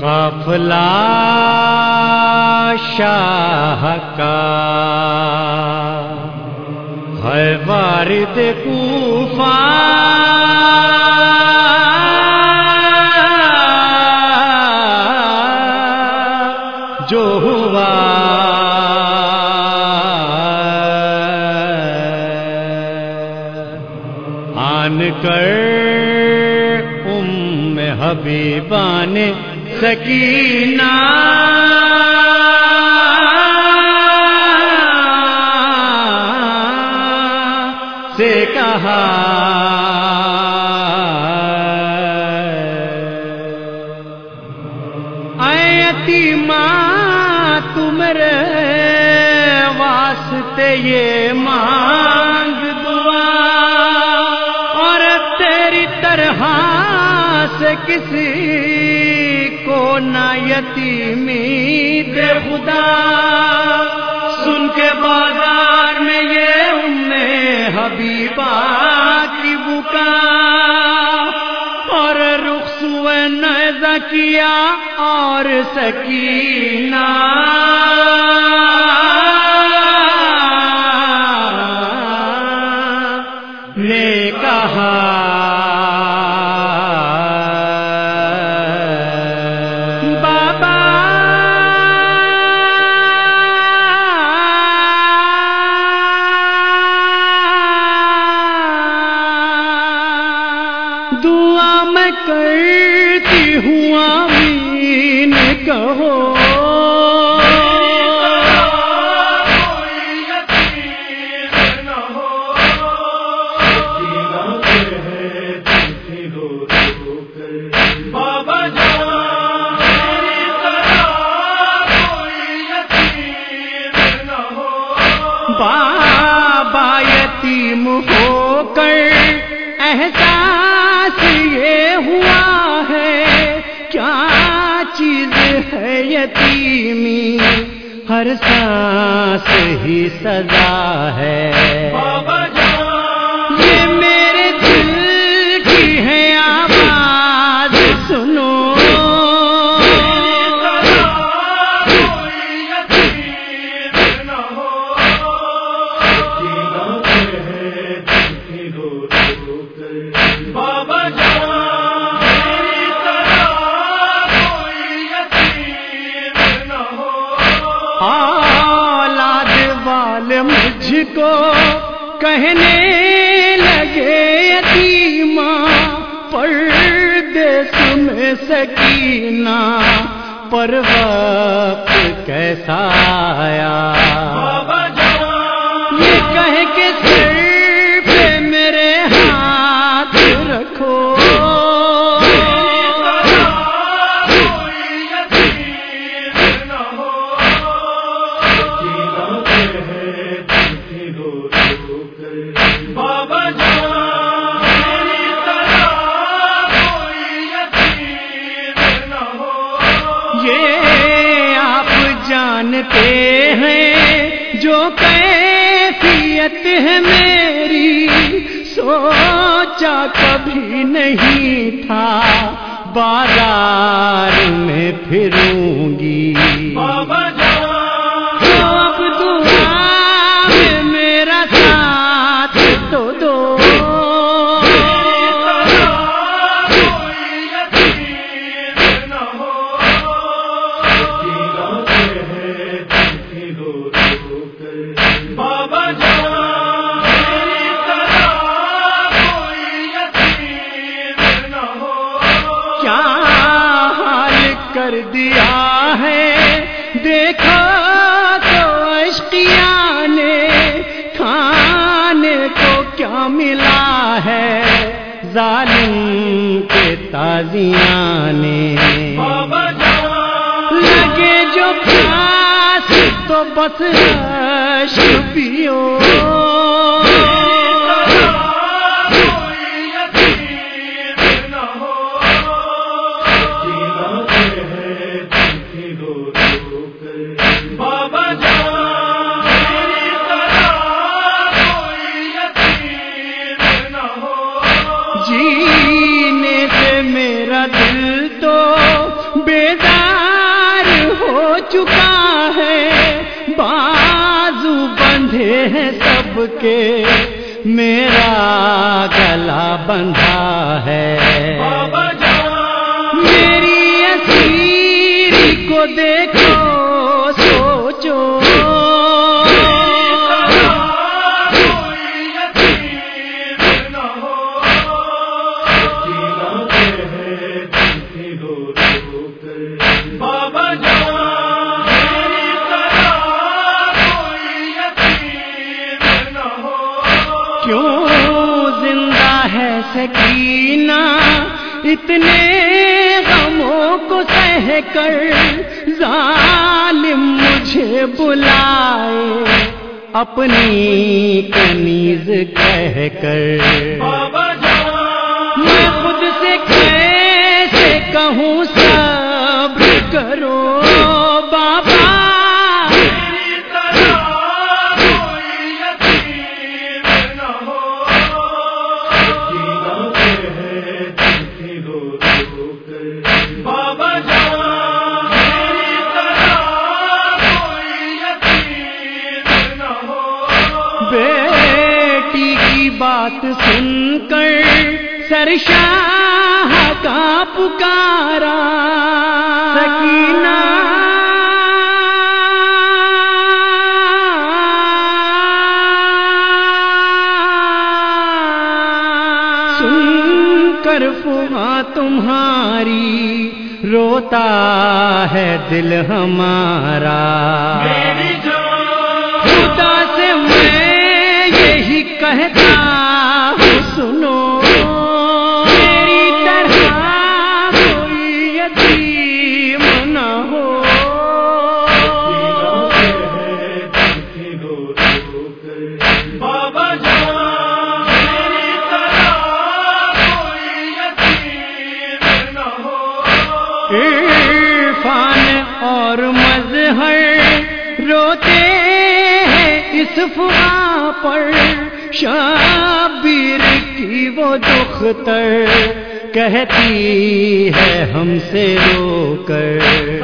قافلہ شاہ کا۔ ہے وارد کوفہ۔ جو ہوا۔ آن کر ام حبیبان سکینہ۔ سے کہا۔ ایتی ماں تمہرے واسطے یہ مانگ دعا۔ اور تیری طرح سے کسی کو نہ یتیمی دے خدا۔ سن کے بازار میں یہ ام حبیبہ کی بکا۔ اور رخ نیزہ کیا اور سکینہ۔ دعا میں کرتی ہوں آمین کہو۔ ہر سانس ہی سزا ہے۔ مجھ کو کہنے لگے یتیمہ پردیس میں سکینہ پر وقت کیسا آیا؟ ہے میری سوچا کبھی نہیں تھا بازار میں پھر کیا حال کر دیا ہے۔ دیکھا تو اشقیا نے کھانے کو کیا ملا ہے۔ ظالم کے تازیاں نے لگے جو پیاس تو بس عشق تو بیدار ہو چکا ہے۔ بازو بندھے ہیں سب کے۔ میرا گلا بندھا ہے۔ میری اسیر کو دیکھو۔ بابا کیوں زندہ ہے سکینہ؟ اتنے غموں کو سہ کر ظالم مجھے بلائے اپنی کنیز کہہ کر۔ بابا میں خود سے کیسے کہوں صبر کرو بابا۔ بابا بیٹی کی بات سن کر سرشاہ کا پکارا۔ سکینہ۔ سن کر تمہاری روتا ہے دل ہمارا۔ خدا سے میں یہی کہتا صفا پر شابیر کی وہ دختر کہتی ہے ہم سے رو کر۔